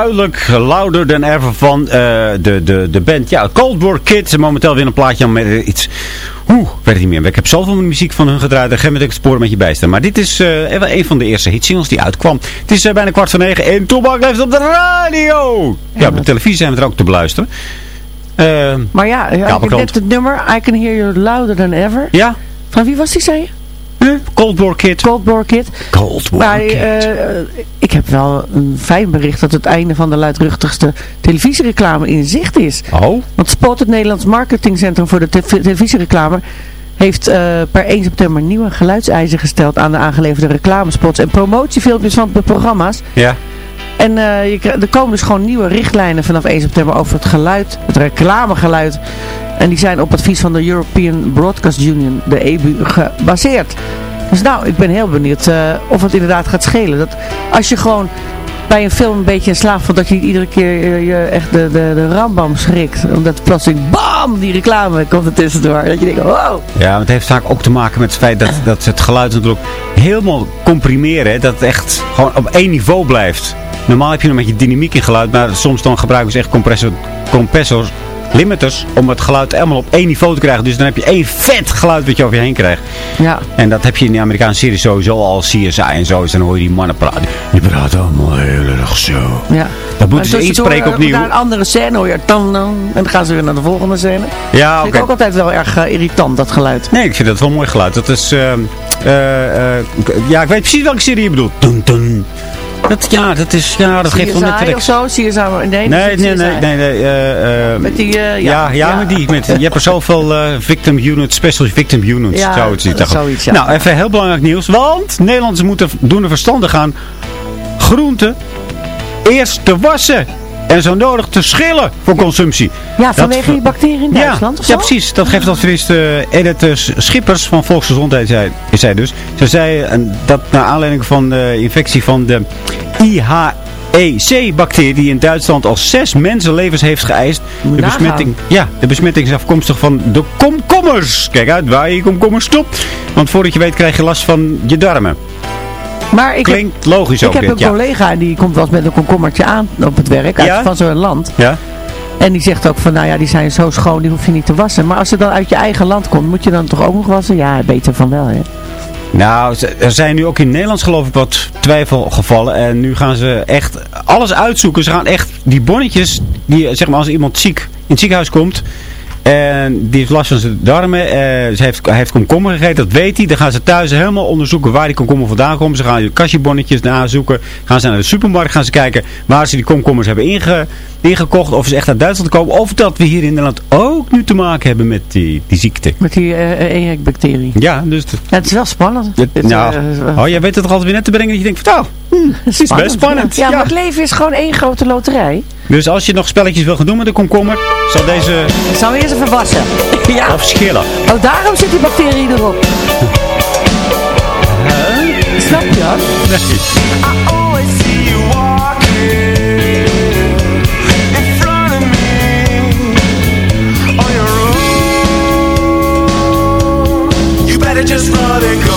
duidelijk louder dan ever van eh, de, de, de band. Ja, Cold War Kids. Momenteel weer een plaatje met eh, iets... Oeh, ik weet het niet meer. Ik heb zoveel muziek van hun gedraaid. Daar ga ik het spoor met je bijstaan. Maar dit is wel een van de eerste hitsingles die uitkwam. Het is bijna kwart voor negen. En Toebak leeft op de radio. Ja, op de televisie zijn we er ook te beluisteren. Maar ja, ja ik heb het nummer I Can Hear You Louder Than Ever. Ja? Van wie was die, zei je? Cold War Kid. Cold War Kid. Cold War Maar Kid. eh, ik heb wel een fijn bericht dat het einde van de luidruchtigste televisiereclame in zicht is. Oh? Want Spot, het Nederlands Marketingcentrum voor de te- televisiereclame, heeft eh, per 1 september nieuwe geluidseisen gesteld aan de aangeleverde reclamespots en promotiefilmpjes van de programma's. Ja. En eh, je, er komen dus gewoon nieuwe richtlijnen vanaf 1 september over het geluid, het reclamegeluid. En die zijn op advies van de European Broadcast Union, de EBU, gebaseerd. Dus nou, ik ben heel benieuwd eh, of het inderdaad gaat schelen. Dat als je gewoon bij een film een beetje in slaap valt, dat je niet iedere keer je echt de, de, de rambam schrikt. Omdat plotseling, bam, die reclame komt er tussendoor. Dat je denkt, wow. Ja, het heeft vaak ook te maken met het feit dat, dat ze het geluid natuurlijk helemaal comprimeren. Dat het echt gewoon op één niveau blijft. Normaal heb je nog met je dynamiek in geluid, maar soms dan gebruiken ze echt compressor, compressors, limiters, om het geluid helemaal op één niveau te krijgen. Dus dan heb je één vet geluid wat je over je heen krijgt. Ja. En dat heb je in de Amerikaanse series sowieso al, CSI en zo. Dus dan hoor je die mannen praten. Die praten allemaal heel erg zo. Ja. Dat moeten ze inspreken opnieuw. Naar een andere scène hoor je dan, dan, en dan gaan ze weer naar de volgende scène. Ja, Vind oké. ik ook altijd wel erg eh, irritant, dat geluid. Nee, ik vind dat wel een mooi geluid. Dat is, eh, ja, ik weet precies welke serie je bedoelt. Dun, dun. Dat, ja, dat is, ja, dat geeft wel net of zo? CSI, nee, Nee, nee, nee, nee, nee, eh, eh, Met die, eh, ja, ja, ja, ja. met die. Met, je hebt er zoveel eh, victim units, special victim units. Ja, zoiets, dat zoiets, ja. Nou, even heel belangrijk nieuws. Want Nederlanders moeten doen er verstandig aan groenten eerst te wassen. En zo nodig te schillen voor consumptie. Ja, vanwege die bacteriën in Duitsland ja, of ja, zo? precies. Dat geeft advies de Edith Schippers van Volksgezondheid, zei, is zij dus. Ze zei eh, dat naar aanleiding van de infectie van de IHEC-bacterie die in Duitsland al zes mensenlevens heeft geëist. De besmetting, ja, de besmetting is afkomstig van de komkommers. Kijk uit waar je komkommers stopt. Want voordat je weet krijg je last van je darmen. Maar ik Klinkt logisch heb, ook ik heb dit, een ja. collega en die komt wel eens met een komkommertje aan op het werk uit, Ja? van zo'n land. Ja? En die zegt ook van, nou ja, die zijn zo schoon, die hoef je niet te wassen. Maar als het dan uit je eigen land komt, moet je dan toch ook nog wassen? Ja, beter van wel, hè. Nou, ze- er zijn nu ook in Nederland geloof ik wat twijfelgevallen. En nu gaan ze echt alles uitzoeken. Ze gaan echt die bonnetjes, die, zeg maar als iemand ziek in het ziekenhuis komt... En die heeft last van zijn darmen. eh, ze heeft, hij heeft komkommer gegeten, dat weet hij. Dan gaan ze thuis helemaal onderzoeken waar die komkommer vandaan komt. Ze gaan die kastjebonnetjes nazoeken. Gaan ze naar de supermarkt gaan ze kijken waar ze die komkommers hebben inge, ingekocht. Of ze echt uit Duitsland komen. Of dat we hier in Nederland ook nu te maken hebben met die, die ziekte. Met die eh EHEC-bacterie. Ja, dus... Ja, het is wel spannend. het- Het, nou, eh, oh, jij weet het toch altijd weer net te brengen dat je denkt van, nou, hm, het is best spannend. Ja, Ja. maar het leven is gewoon één grote loterij. Dus als je nog spelletjes wil gaan doen met de komkommer, zal deze Ik zal eerst even wassen. ja. afschillen. Oh, daarom zit die bacterie erop. Snap je dat? Nee. always see you walking of just let it go.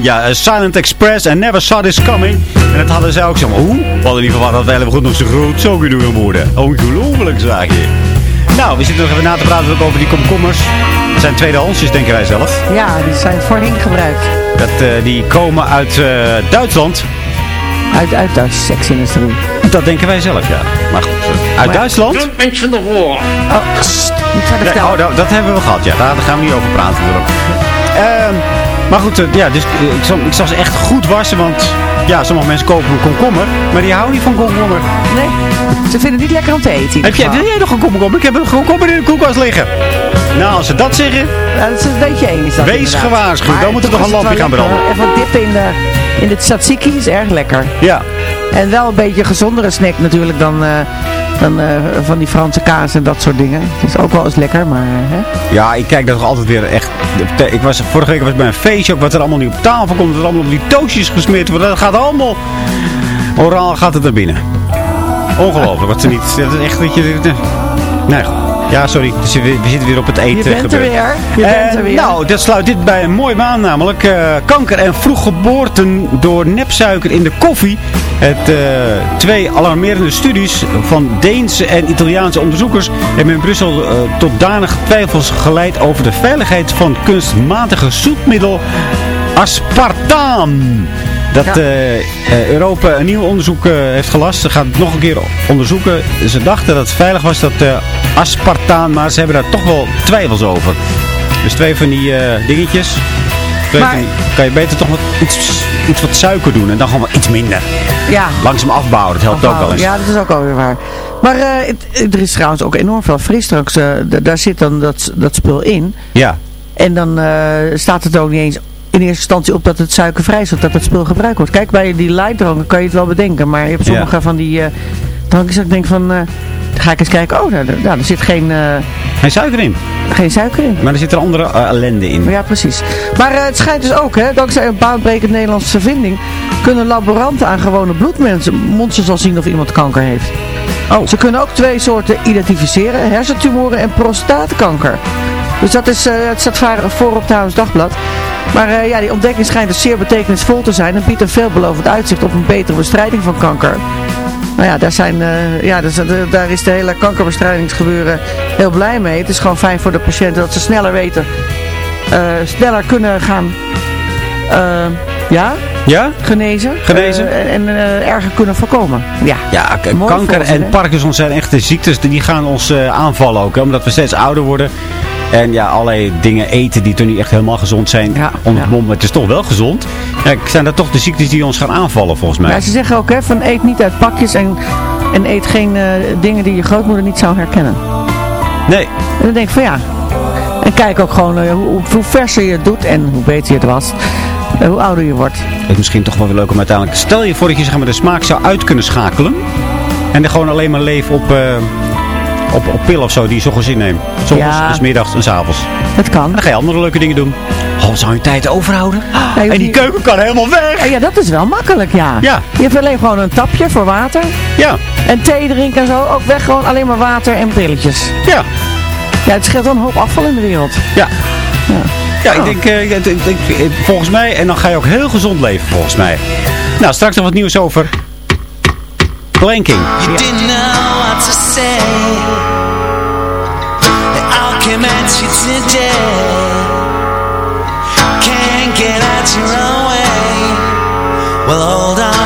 Ja, eh, Silent Express en Never Saw This Coming. En dat hadden ze ook zo. Hoe? We hadden niet verwacht dat we helemaal goed nog zo groot zo kunnen worden. Ongelooflijk, zeg je. Nou, we zitten nog even na te praten over die komkommers. Het zijn tweedehandsjes, denken wij zelf. Ja, die zijn voorheen gebruikt. Dat, eh, die komen uit eh, Duitsland. Uit, uit de seksindustrie. Dat denken wij zelf, ja. Maar goed, uit Duitsland? Don't mention the war. Oh, niet verder oh, dat, dat hebben we gehad, ja. Daar gaan we niet over praten natuurlijk. Maar goed, eh, ja, dus, eh, ik, zal, ik zal ze echt goed wassen, want ja, sommige mensen kopen een komkommer, maar die houden niet van komkommer. Nee, ze vinden het niet lekker om te eten. Heb jij, wil jij nog een komkommer? Ik heb een komkommer in de koelkast liggen. Nou, als ze dat zeggen, Ja, dat is een beetje eng. Is dat Wees inderdaad. gewaarschuwd, dan moet er toch nog een lampje gaan branden. Even dippen in de, in de tzatziki is erg lekker. ja. En wel een beetje gezondere snack natuurlijk dan, eh, dan eh, van die Franse kaas en dat soort dingen. Het is ook wel eens lekker, maar... eh, hè? Ja, ik kijk dat toch altijd weer echt... Ik was, vorige week was ik bij een feestje ook, wat er allemaal nu op tafel komt. Er allemaal op die toastjes gesmeerd wordt. Dat gaat allemaal... Oraal gaat het naar binnen. Ongelooflijk, wat ze niet... Dat is echt dat je... Nee, goed. Ja, sorry. Dus we, we zitten weer op het eten Je bent er weer. Je Eh, bent er weer. Nou, dat sluit dit bij een mooie maand namelijk. eh, kanker en vroeggeboorten door nepsuiker in de koffie. Het, eh, twee alarmerende studies van Deense en Italiaanse onderzoekers hebben in Brussel eh, tot danige twijfels geleid over de veiligheid van kunstmatige zoetmiddel aspartaam. Dat Ja. eh, Europa een nieuw onderzoek heeft gelast. Ze gaan het nog een keer onderzoeken. Ze dachten dat het veilig was, dat aspartaan, maar ze hebben daar toch wel twijfels over. Dus twee van die dingetjes. Maar- kan je beter toch wat iets, iets wat suiker doen en dan gewoon wat iets minder. Ja. Langzaam afbouwen, dat helpt ook wel eens. Ja, dat is ook alweer waar. Maar eh, het- er is trouwens ook enorm veel frisdranks. eh, daar zit dan dat, dat spul in. Ja. En dan eh, staat het ook niet eens in eerste instantie op dat het suikervrij is of dat het spul gebruikt wordt. Kijk, bij die lightdranken kan je het wel bedenken. Maar je hebt sommige van die eh, drankjes ik denk van... dan ga ik eens kijken. Oh, nou, daar- nou, er zit geen, eh, Geen suiker in. geen suiker in. Maar er zit er andere eh, ellende in. Ja, precies. Maar het schijnt dus ook, hè, dankzij een baanbrekend Nederlandse vinding, kunnen laboranten aan gewone bloedmonsters al zien of iemand kanker heeft. Oh. Ze kunnen ook twee soorten identificeren, hersentumoren en prostaatkanker. Dus dat is, het staat voor op het Dagblad. Maar ja, die ontdekking schijnt dus zeer betekenisvol te zijn en biedt een veelbelovend uitzicht op een betere bestrijding van kanker. Nou ja, daar, zijn, eh, ja dus, eh, daar is de hele kankerbestrijdingsgebeuren heel blij mee. Het is gewoon fijn voor de patiënten dat ze sneller weten, eh, sneller kunnen gaan ja, Ja? genezen. Genezen. En erger kunnen voorkomen. Ja, Ja, kanker en? Parkinson zijn echte ziektes. Die gaan ons aanvallen ook. Hè, omdat we steeds ouder worden. En ja, allerlei dingen eten die toch niet echt helemaal gezond zijn. Ja, ja. maar het is toch wel gezond. Ja, zijn dat toch de ziektes die ons gaan aanvallen volgens mij. Ja, ze zeggen ook hè, van eet niet uit pakjes en, en eet geen eh, dingen die je grootmoeder niet zou herkennen. Nee. En dan denk ik van ja. En kijk ook gewoon eh, hoe, hoe verser je het doet en hoe beter je het was. eh, hoe ouder je wordt. Het is misschien toch wel weer leuk om uiteindelijk... Stel je voor dat je zeg maar, de smaak zou uit kunnen schakelen. En er gewoon alleen maar leven op, op, op pillen of zo die je zo gezin neemt. Soms, Ja. dus middags en s avonds. Het kan. Dan ga je andere leuke dingen doen. Oh, zou je tijd overhouden? En die niet- keuken kan helemaal weg. Ja, ja, dat is wel makkelijk, ja. Ja. Je hebt alleen gewoon een tapje voor water. Ja, En thee drinken en zo. Ook weg gewoon alleen maar water en brilletjes. ja, Ja, het scheelt wel een hoop afval in de wereld. ja. Ja. Ja, ik Oh. denk, eh, ik denk- ik denk, volgens mij, en dan ga je ook heel gezond leven volgens mij. Nou, straks nog wat nieuws over planking. To say. All came at you today. Can't get out your own way. Well, hold on,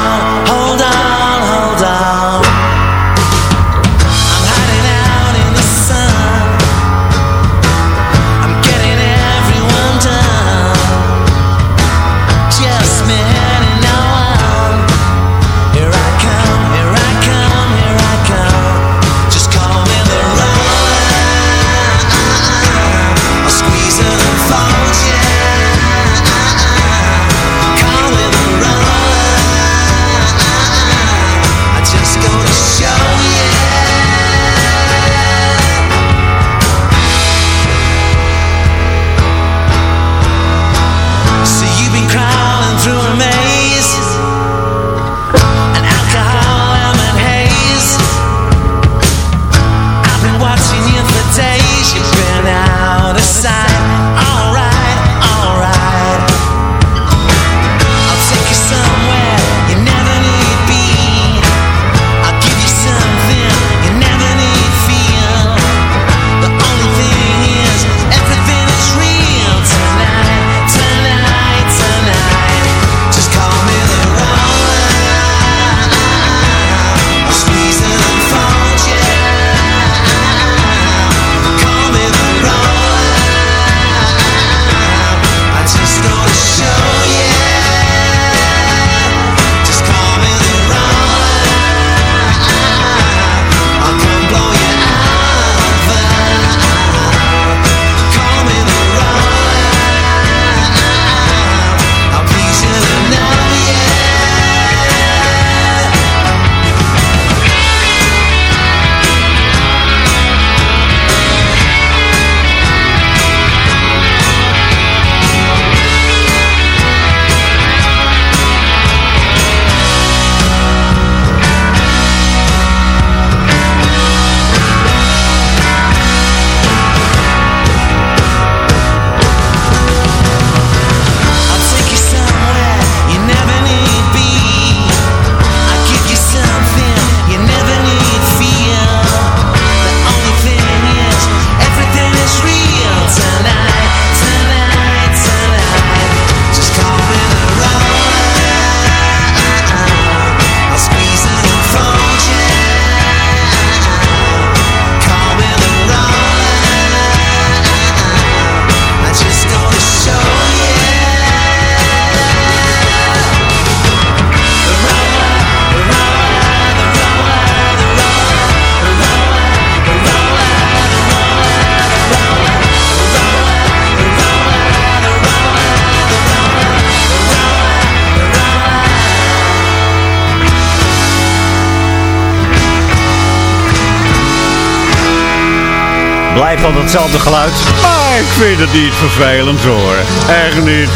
hetzelfde geluid. Maar ik vind het niet vervelend hoor. Echt niet.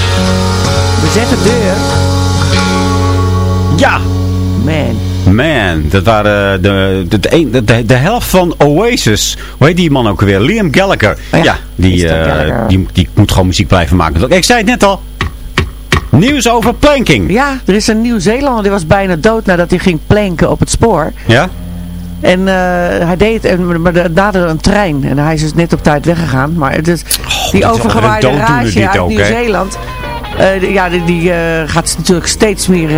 Bezette deur. Ja. Man. Man, dat waren de, de, de, een- de, de helft van Oasis. Hoe heet die man ook weer? Liam Gallagher. Ja, die, eh, die, die moet gewoon muziek blijven maken. Ik zei het net al. Nieuws over planking. Ja, er is een Nieuw-Zeelander die was bijna dood nadat hij ging planken op het spoor. Ja? En eh, hij deed en- maar naderde een trein. En hij is dus net op tijd weggegaan. Maar is, die overgewaaide rage uit? Nieuw-Zeeland. eh, ja, die, die eh, gaat natuurlijk steeds meer...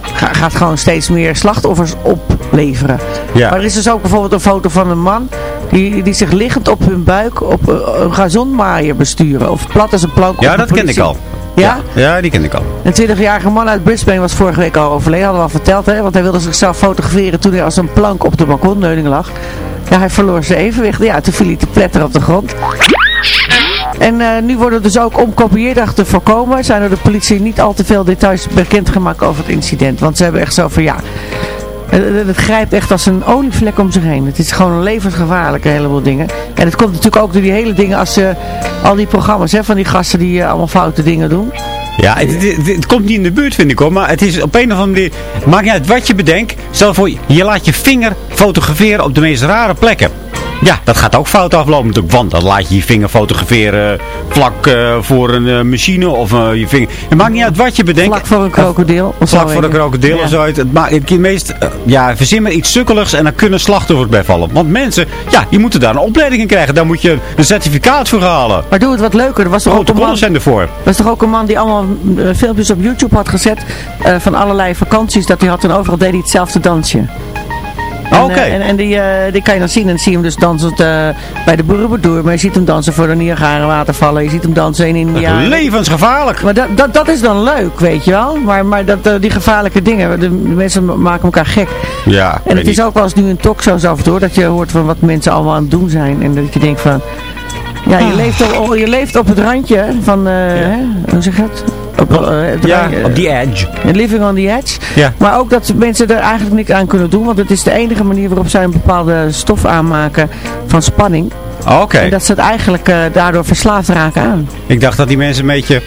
ga- gaat gewoon steeds meer slachtoffers opleveren. Ja. Maar er is dus ook bijvoorbeeld een foto van een man... Die, die zich liggend op hun buik op een gazonmaaier besturen. Of plat als een plank Ja, dat ken ik al. Ja? Ja, die ken ik al. Een 20-jarige man uit Brisbane was vorige week al overleden, hadden we al verteld, hè? want hij wilde zichzelf fotograferen toen hij als een plank op de balkonneuning lag. Ja, hij verloor zijn evenwicht. Ja, toen viel hij te pletter op de grond. En eh, nu worden dus ook om kopieerdag te voorkomen, zijn er de politie niet al te veel details bekendgemaakt over het incident. Want ze hebben echt zo van, ja, het, het- grijpt echt als een olievlek om zich heen. Het is gewoon een levensgevaarlijke heleboel dingen. En het komt natuurlijk ook door die hele dingen als ze, al die programma's hè, van die gasten die eh, allemaal foute dingen doen. Ja, het, komt niet in de buurt, vind ik hoor. Maar het is op een of andere manier... Maakt niet uit wat je bedenkt. Stel voor, je laat je vinger fotograferen op de meest rare plekken. Ja, dat gaat ook fout aflopen natuurlijk. Want dan laat je je vinger fotograferen vlak eh, voor een eh, machine of eh, je vinger... Het maakt niet uit wat je bedenkt. Vlak voor een krokodil. of Vlak zo, voor een krokodil Ja. of zo. Het, maakt het meest... ja, verzin maar iets sukkeligs en dan kunnen slachtoffers bij vallen. Want mensen, ja, die moeten daar een opleiding in krijgen. Daar moet je een certificaat voor halen. Maar doe het wat leuker. Er was toch ook een man, zijn ervoor. er was toch ook een man die allemaal filmpjes op YouTube had gezet van allerlei vakanties dat hij had en overal deed hij hetzelfde dansje. En, Oké. eh, en, en die, eh, die kan je dan zien. En dan zie je hem dus dansend eh, bij de Borobudur. Maar je ziet hem dansen voor de Niagara watervallen. Je ziet hem dansen in India. Levensgevaarlijk. Maar dat, dat, dat is dan leuk, weet je wel. Maar, maar dat, die gevaarlijke dingen, de, de mensen maken elkaar gek. Ja, En het is niet. ook wel eens nu in talkshows af en toe, dat je hoort van wat mensen allemaal aan het doen zijn. En dat je denkt van, ja, Ah. je, leeft, op, je leeft op het randje van, hè, hoe zeg je het? Op, eh, Ja, op die edge. Living on the edge. Ja. Maar ook dat mensen er eigenlijk niks aan kunnen doen, want het is de enige manier waarop zij een bepaalde stof aanmaken van spanning. Oké. En dat ze het eigenlijk eh, daardoor verslaafd raken aan. Ik dacht dat die mensen een beetje...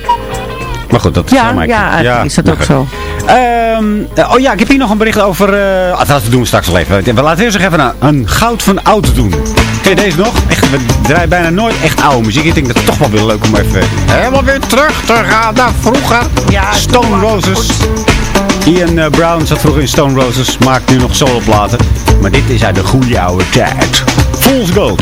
Maar goed, dat Ja, zou mij- ja, eigenlijk is dat ook goed. zo. Ehm, eh, oh ja, ik heb hier nog een bericht over... eh ah, dat doen we straks wel even. We laten eerst nog even een, een goud van oud doen. Ken je deze nog? Echt, we draaien bijna nooit echt oude muziek. Ik denk dat het toch wel weer leuk om even helemaal weer terug te gaan naar vroeger. Ja, Stone Roses. Ian eh, Brown zat vroeger in Stone Roses. Maakt nu nog soloplaten. Maar dit is uit de goede oude tijd. Fool's Gold.